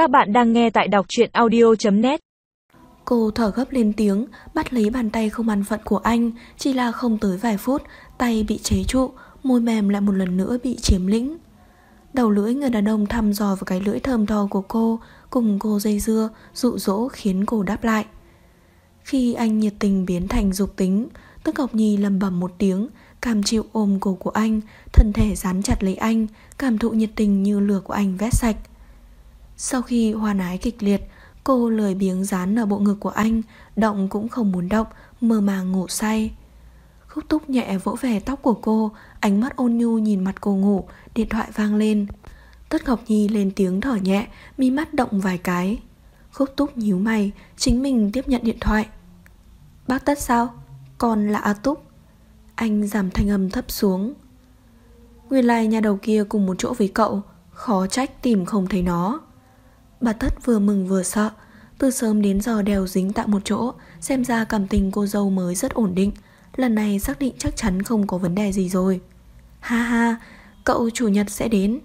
Các bạn đang nghe tại đọc truyện audio.net Cô thở gấp lên tiếng, bắt lấy bàn tay không ăn phận của anh, chỉ là không tới vài phút, tay bị chế trụ, môi mềm lại một lần nữa bị chiếm lĩnh. Đầu lưỡi người đàn ông thăm dò vào cái lưỡi thơm tho của cô, cùng cô dây dưa, dụ dỗ khiến cô đáp lại. Khi anh nhiệt tình biến thành dục tính, Tức Ngọc Nhi lầm bầm một tiếng, cam chịu ôm cổ của anh, thân thể dán chặt lấy anh, cảm thụ nhiệt tình như lửa của anh vét sạch. Sau khi hoa ái kịch liệt, cô lười biếng dán ở bộ ngực của anh, động cũng không muốn động, mơ màng ngủ say. Khúc túc nhẹ vỗ về tóc của cô, ánh mắt ôn nhu nhìn mặt cô ngủ, điện thoại vang lên. Tất Ngọc Nhi lên tiếng thở nhẹ, mi mắt động vài cái. Khúc túc nhíu mày, chính mình tiếp nhận điện thoại. Bác Tất sao? Còn là A Túc. Anh giảm thanh âm thấp xuống. Nguyên lai nhà đầu kia cùng một chỗ với cậu, khó trách tìm không thấy nó. Bà Tất vừa mừng vừa sợ, từ sớm đến giờ đều dính tại một chỗ, xem ra cảm tình cô dâu mới rất ổn định. Lần này xác định chắc chắn không có vấn đề gì rồi. Ha ha, cậu chủ nhật sẽ đến.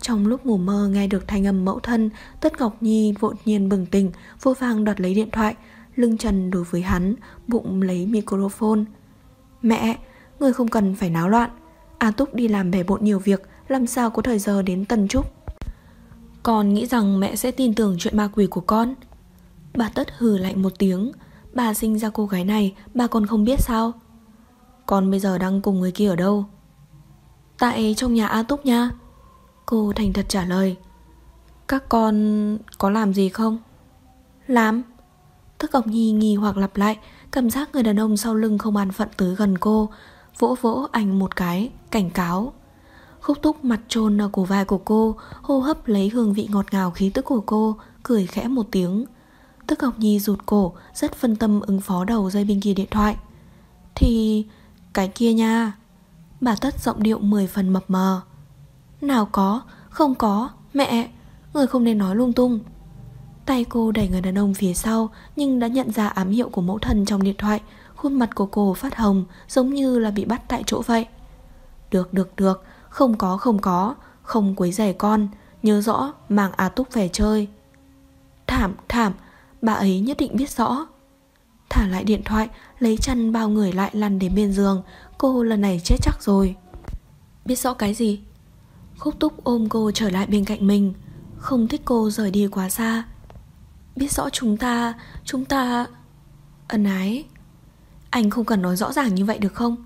Trong lúc ngủ mơ nghe được thanh âm mẫu thân, Tất Ngọc Nhi vội nhiên bừng tỉnh, vô vàng đoạt lấy điện thoại, lưng trần đối với hắn, bụng lấy microphone. Mẹ, người không cần phải náo loạn. A Túc đi làm bể bộn nhiều việc, làm sao có thời giờ đến Tân Trúc. Con nghĩ rằng mẹ sẽ tin tưởng chuyện ma quỷ của con. Bà Tất hừ lạnh một tiếng, bà sinh ra cô gái này, bà còn không biết sao. Con bây giờ đang cùng người kia ở đâu? Tại trong nhà A Túc nha. Cô thành thật trả lời. Các con có làm gì không? Làm. Thức Ngọc Nhi nghi hoặc lặp lại, cảm giác người đàn ông sau lưng không an phận tới gần cô, vỗ vỗ anh một cái, cảnh cáo. Khúc túc mặt trôn ở cổ vai của cô, hô hấp lấy hương vị ngọt ngào khí tức của cô, cười khẽ một tiếng. Tức Ngọc Nhi rụt cổ, rất phân tâm ứng phó đầu dây bên kia điện thoại. Thì... cái kia nha. Bà Tất giọng điệu 10 phần mập mờ. Nào có, không có, mẹ, người không nên nói lung tung. Tay cô đẩy người đàn ông phía sau nhưng đã nhận ra ám hiệu của mẫu thần trong điện thoại. Khuôn mặt của cô phát hồng giống như là bị bắt tại chỗ vậy. Được, được, được, không có, không có, không quấy rầy con, nhớ rõ mang A Túc về chơi. Thảm, thảm, bà ấy nhất định biết rõ. Thả lại điện thoại, lấy chăn bao người lại lăn đến bên giường, cô lần này chết chắc rồi. Biết rõ cái gì? Khúc Túc ôm cô trở lại bên cạnh mình, không thích cô rời đi quá xa. Biết rõ chúng ta, chúng ta... Ân ái Anh không cần nói rõ ràng như vậy được không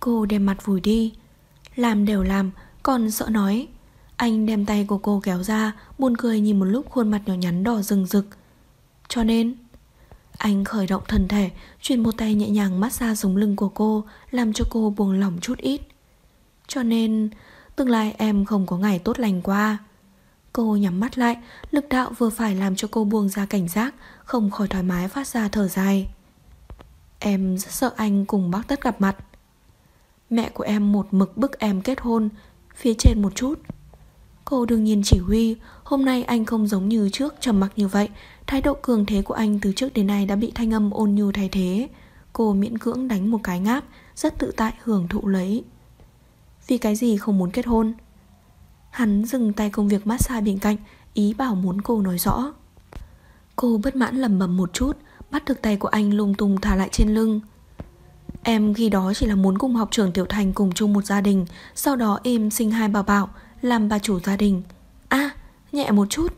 Cô đem mặt vùi đi làm đều làm Còn sợ nói Anh đem tay của cô kéo ra Buồn cười nhìn một lúc khuôn mặt nhỏ nhắn đỏ rừng rực Cho nên Anh khởi động thân thể Chuyển một tay nhẹ nhàng massage sống lưng của cô Làm cho cô buông lỏng chút ít Cho nên Tương lai em không có ngày tốt lành qua Cô nhắm mắt lại, lực đạo vừa phải làm cho cô buông ra cảnh giác, không khỏi thoải mái phát ra thở dài. Em rất sợ anh cùng bác tất gặp mặt. Mẹ của em một mực bức em kết hôn, phía trên một chút. Cô đương nhiên chỉ huy, hôm nay anh không giống như trước trầm mặc như vậy, thái độ cường thế của anh từ trước đến nay đã bị thanh âm ôn nhu thay thế. Cô miễn cưỡng đánh một cái ngáp, rất tự tại hưởng thụ lấy. Vì cái gì không muốn kết hôn? Hắn dừng tay công việc massage bên cạnh Ý bảo muốn cô nói rõ Cô bất mãn lầm bầm một chút Bắt được tay của anh lung tung thả lại trên lưng Em khi đó chỉ là muốn cùng học trưởng Tiểu Thành cùng chung một gia đình, Sau đó em sinh hai bà bảo Làm bà chủ gia đình. A nhẹ một chút.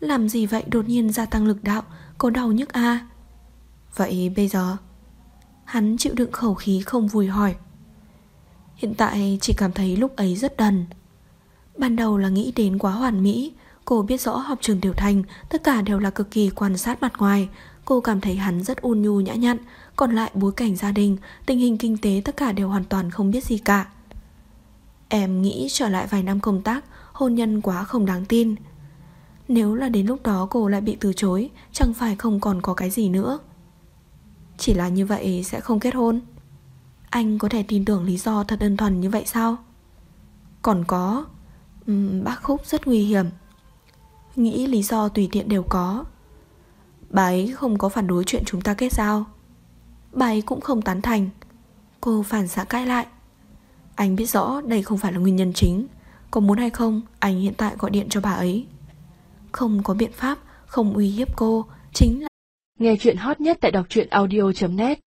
Làm gì vậy? Đột nhiên gia tăng lực đạo, Có đau nhức a Vậy bây giờ? Hắn chịu đựng khẩu khí không vui hỏi. Hiện tại chỉ cảm thấy lúc ấy rất đần. Ban đầu là nghĩ đến quá hoàn mỹ. Cô biết rõ học trường Tiểu Thành, Tất cả đều là cực kỳ quan sát mặt ngoài. Cô cảm thấy hắn rất ôn nhu nhã nhặn. Còn lại bối cảnh gia đình Tình hình kinh tế tất cả đều hoàn toàn không biết gì cả. Em nghĩ trở lại vài năm công tác Hôn nhân quá không đáng tin. Nếu là đến lúc đó cô lại bị từ chối Chẳng phải không còn có cái gì nữa. Chỉ là như vậy sẽ không kết hôn. Anh có thể tin tưởng lý do thật đơn thuần như vậy sao? Còn có uhm, Bác Khúc rất nguy hiểm. Nghĩ lý do tùy tiện đều có. Bà ấy không có phản đối chuyện chúng ta kết giao. Bà ấy cũng không tán thành. Cô phản xạ cãi lại. Anh biết rõ đây không phải là nguyên nhân chính. Có muốn hay không Anh hiện tại gọi điện cho bà ấy. Không có biện pháp, không uy hiếp cô Chính là Nghe chuyện hot nhất tại đọc truyện audio.net